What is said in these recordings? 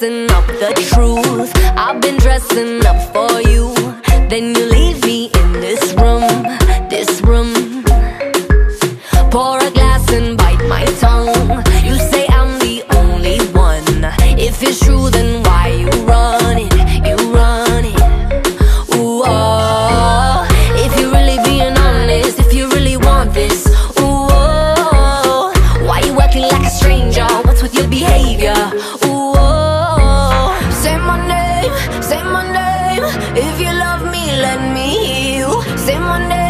dressing up the truth I've been dressing up for you Then you leave me in this room, this room Pour a glass and bite my tongue You say I'm the only one If it's true then why you you Ooh, oh. if you're really being honest If you really want this, ooh, oh. why you acting like a stranger? What's with your behavior? Ooh, Same Someone else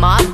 mob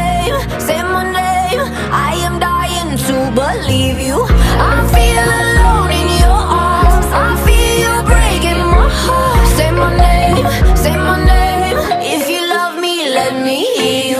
mim.